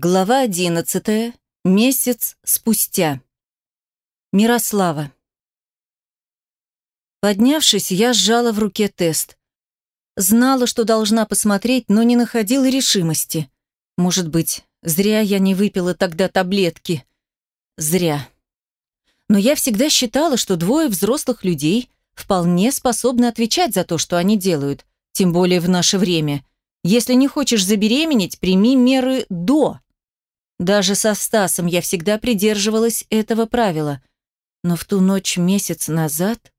Глава одиннадцатая. Месяц спустя. Мирослава. Поднявшись, я сжала в руке тест. Знала, что должна посмотреть, но не находила решимости. Может быть, зря я не выпила тогда таблетки. Зря. Но я всегда считала, что двое взрослых людей вполне способны отвечать за то, что они делают, тем более в наше время. Если не хочешь забеременеть, прими меры «до». Даже со Стасом я всегда придерживалась этого правила. Но в ту ночь месяц назад...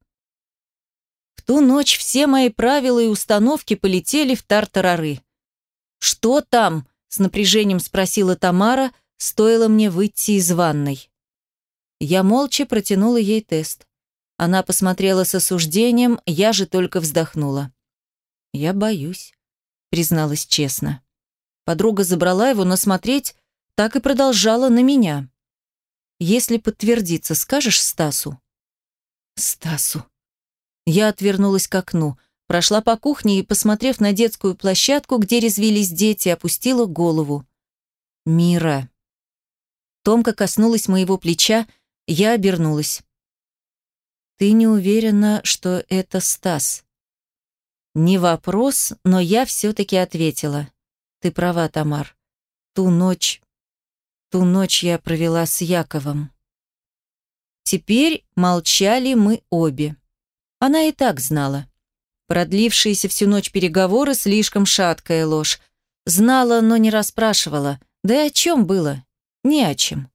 В ту ночь все мои правила и установки полетели в тартарары. «Что там?» — с напряжением спросила Тамара, стоило мне выйти из ванной. Я молча протянула ей тест. Она посмотрела с осуждением, я же только вздохнула. «Я боюсь», — призналась честно. Подруга забрала его, но смотреть так и продолжала на меня. «Если подтвердится, скажешь Стасу?» «Стасу». Я отвернулась к окну, прошла по кухне и, посмотрев на детскую площадку, где резвились дети, опустила голову. «Мира». Томка коснулась моего плеча, я обернулась. «Ты не уверена, что это Стас?» Не вопрос, но я все-таки ответила. «Ты права, Тамар. Ту ночь Ту ночь я провела с Яковом. Теперь молчали мы обе. Она и так знала. Продлившиеся всю ночь переговоры слишком шаткая ложь. Знала, но не расспрашивала. Да и о чем было? Ни о чем.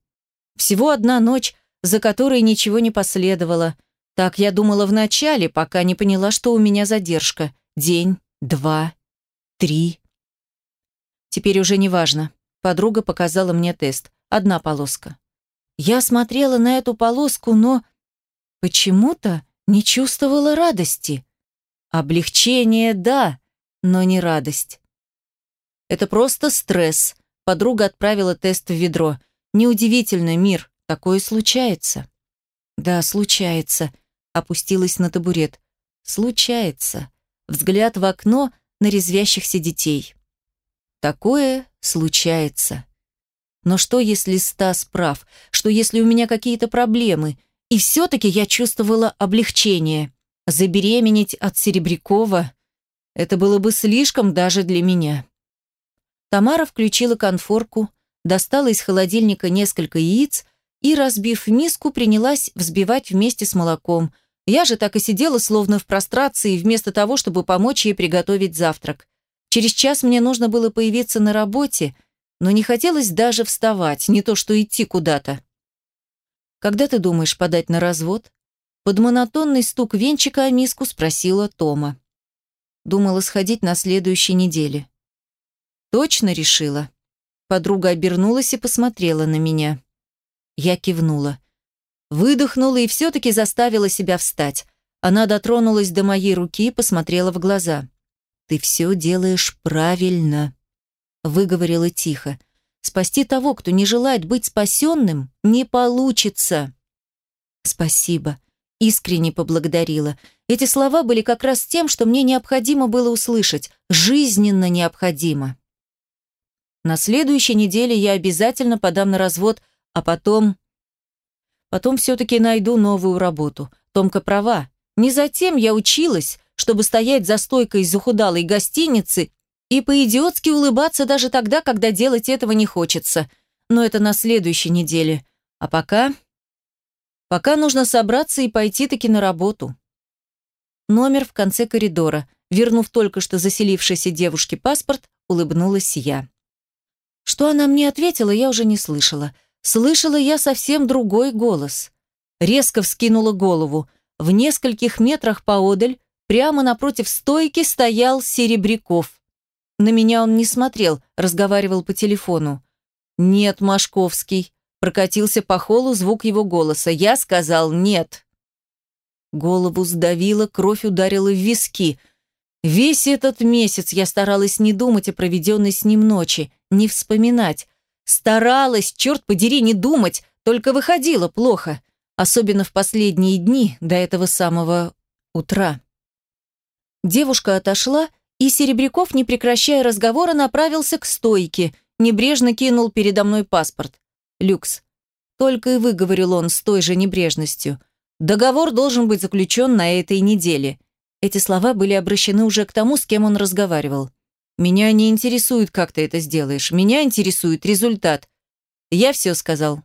Всего одна ночь, за которой ничего не последовало. Так я думала вначале, пока не поняла, что у меня задержка. День, два, три. Теперь уже не важно. Подруга показала мне тест. Одна полоска. Я смотрела на эту полоску, но почему-то не чувствовала радости. Облегчение, да, но не радость. Это просто стресс. Подруга отправила тест в ведро. Неудивительно, мир, такое случается. Да, случается. Опустилась на табурет. Случается. Взгляд в окно на резвящихся детей. Такое случается. Но что, если Стас прав? Что, если у меня какие-то проблемы? И все-таки я чувствовала облегчение. Забеременеть от Серебрякова – это было бы слишком даже для меня. Тамара включила конфорку, достала из холодильника несколько яиц и, разбив миску, принялась взбивать вместе с молоком. Я же так и сидела, словно в прострации, вместо того, чтобы помочь ей приготовить завтрак. Через час мне нужно было появиться на работе, но не хотелось даже вставать, не то что идти куда-то. «Когда ты думаешь подать на развод?» Под монотонный стук венчика о миску спросила Тома. Думала сходить на следующей неделе. «Точно решила?» Подруга обернулась и посмотрела на меня. Я кивнула. Выдохнула и все-таки заставила себя встать. Она дотронулась до моей руки и посмотрела в глаза. «Ты все делаешь правильно», — выговорила тихо. «Спасти того, кто не желает быть спасенным, не получится». «Спасибо», — искренне поблагодарила. Эти слова были как раз тем, что мне необходимо было услышать, жизненно необходимо. На следующей неделе я обязательно подам на развод, а потом... Потом все-таки найду новую работу. Томка права. Не затем я училась, чтобы стоять за стойкой захудалой гостиницы и по-идиотски улыбаться даже тогда, когда делать этого не хочется. Но это на следующей неделе. А пока... Пока нужно собраться и пойти-таки на работу. Номер в конце коридора. Вернув только что заселившейся девушке паспорт, улыбнулась я. Что она мне ответила, я уже не слышала. Слышала я совсем другой голос. Резко вскинула голову. В нескольких метрах поодаль Прямо напротив стойки стоял Серебряков. На меня он не смотрел, разговаривал по телефону. «Нет, Машковский», — прокатился по холу звук его голоса. «Я сказал нет». Голову сдавило, кровь ударила в виски. Весь этот месяц я старалась не думать о проведенной с ним ночи, не вспоминать. Старалась, черт подери, не думать, только выходило плохо. Особенно в последние дни до этого самого утра. Девушка отошла, и Серебряков, не прекращая разговора, направился к стойке. небрежно кинул передо мной паспорт. «Люкс». Только и выговорил он с той же небрежностью. «Договор должен быть заключен на этой неделе». Эти слова были обращены уже к тому, с кем он разговаривал. «Меня не интересует, как ты это сделаешь. Меня интересует результат. Я все сказал».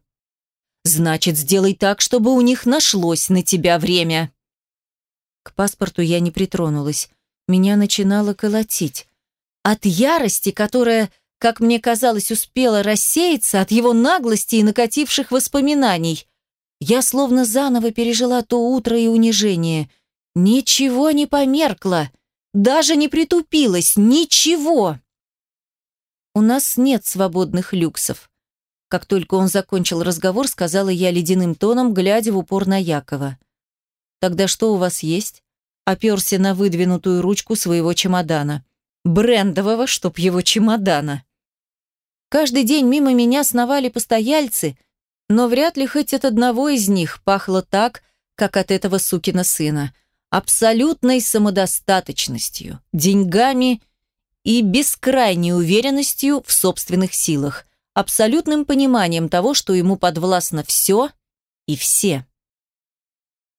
«Значит, сделай так, чтобы у них нашлось на тебя время». К паспорту я не притронулась. Меня начинало колотить. От ярости, которая, как мне казалось, успела рассеяться от его наглости и накативших воспоминаний. Я словно заново пережила то утро и унижение. Ничего не померкло, даже не притупилось, ничего. У нас нет свободных люксов. Как только он закончил разговор, сказала я ледяным тоном, глядя в упор на Якова. «Тогда что у вас есть?» Оперся на выдвинутую ручку своего чемодана брендового, чтоб его чемодана. Каждый день мимо меня сновали постояльцы, но вряд ли хоть от одного из них пахло так, как от этого сукина сына. Абсолютной самодостаточностью, деньгами и бескрайней уверенностью в собственных силах, абсолютным пониманием того, что ему подвластно все и все.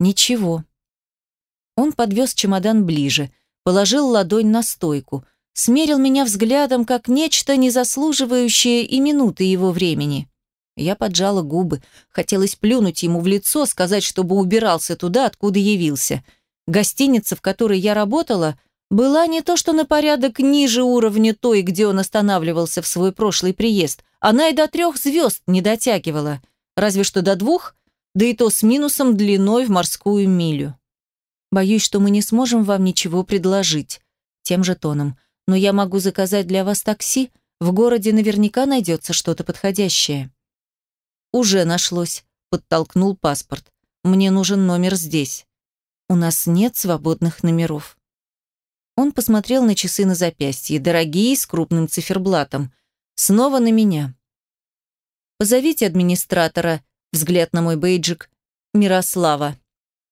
Ничего. Он подвез чемодан ближе, положил ладонь на стойку, смерил меня взглядом как нечто, не заслуживающее и минуты его времени. Я поджала губы, хотелось плюнуть ему в лицо, сказать, чтобы убирался туда, откуда явился. Гостиница, в которой я работала, была не то что на порядок ниже уровня той, где он останавливался в свой прошлый приезд, она и до трех звезд не дотягивала, разве что до двух, да и то с минусом длиной в морскую милю. Боюсь, что мы не сможем вам ничего предложить. Тем же тоном – но я могу заказать для вас такси. В городе наверняка найдется что-то подходящее». «Уже нашлось», — подтолкнул паспорт. «Мне нужен номер здесь. У нас нет свободных номеров». Он посмотрел на часы на запястье, дорогие, с крупным циферблатом. Снова на меня. «Позовите администратора», — взгляд на мой бейджик, «Мирослава».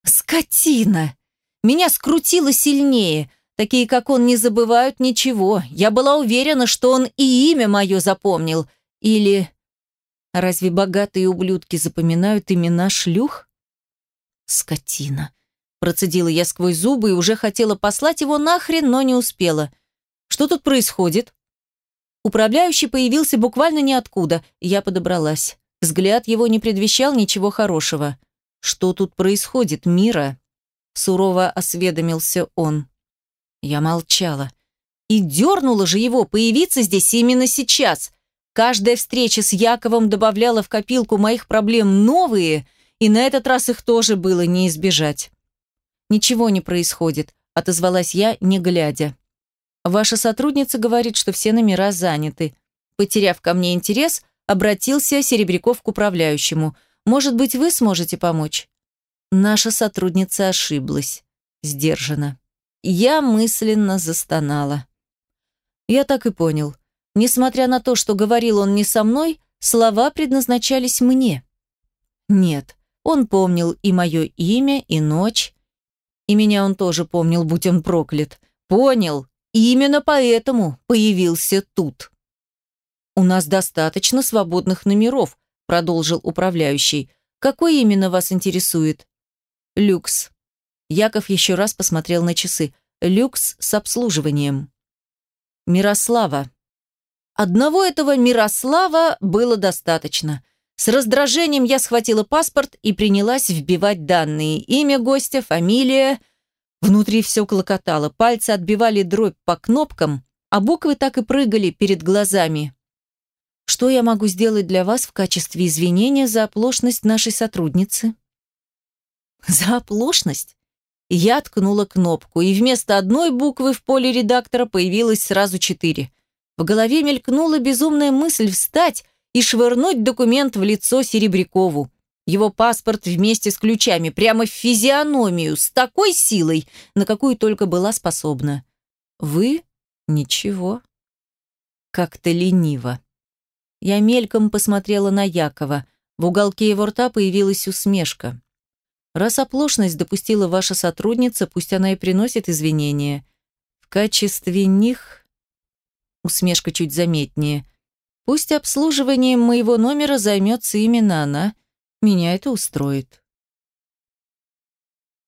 «Скотина!» Меня скрутило сильнее. Такие, как он, не забывают ничего. Я была уверена, что он и имя мое запомнил. Или... Разве богатые ублюдки запоминают имена шлюх? Скотина. Процедила я сквозь зубы и уже хотела послать его нахрен, но не успела. Что тут происходит? Управляющий появился буквально ниоткуда, я подобралась. Взгляд его не предвещал ничего хорошего. «Что тут происходит, Мира?» Сурово осведомился он. Я молчала. И дернула же его появиться здесь именно сейчас. Каждая встреча с Яковом добавляла в копилку моих проблем новые, и на этот раз их тоже было не избежать. «Ничего не происходит», — отозвалась я, не глядя. «Ваша сотрудница говорит, что все номера заняты». Потеряв ко мне интерес, обратился Серебряков к управляющему. «Может быть, вы сможете помочь?» Наша сотрудница ошиблась. Сдержанно. Я мысленно застонала. Я так и понял. Несмотря на то, что говорил он не со мной, слова предназначались мне. Нет, он помнил и мое имя, и ночь. И меня он тоже помнил, будь он проклят. Понял. Именно поэтому появился тут. «У нас достаточно свободных номеров», продолжил управляющий. «Какой именно вас интересует?» «Люкс», Яков еще раз посмотрел на часы. Люкс с обслуживанием. Мирослава. Одного этого Мирослава было достаточно. С раздражением я схватила паспорт и принялась вбивать данные. Имя гостя, фамилия. Внутри все клокотало, пальцы отбивали дробь по кнопкам, а буквы так и прыгали перед глазами. Что я могу сделать для вас в качестве извинения за оплошность нашей сотрудницы? За оплошность? Я ткнула кнопку, и вместо одной буквы в поле редактора появилось сразу четыре. В голове мелькнула безумная мысль встать и швырнуть документ в лицо Серебрякову. Его паспорт вместе с ключами прямо в физиономию, с такой силой, на какую только была способна. Вы? Ничего. Как-то лениво. Я мельком посмотрела на Якова. В уголке его рта появилась усмешка. Раз оплошность допустила ваша сотрудница, пусть она и приносит извинения. В качестве них... Усмешка чуть заметнее. Пусть обслуживанием моего номера займется именно она. Меня это устроит.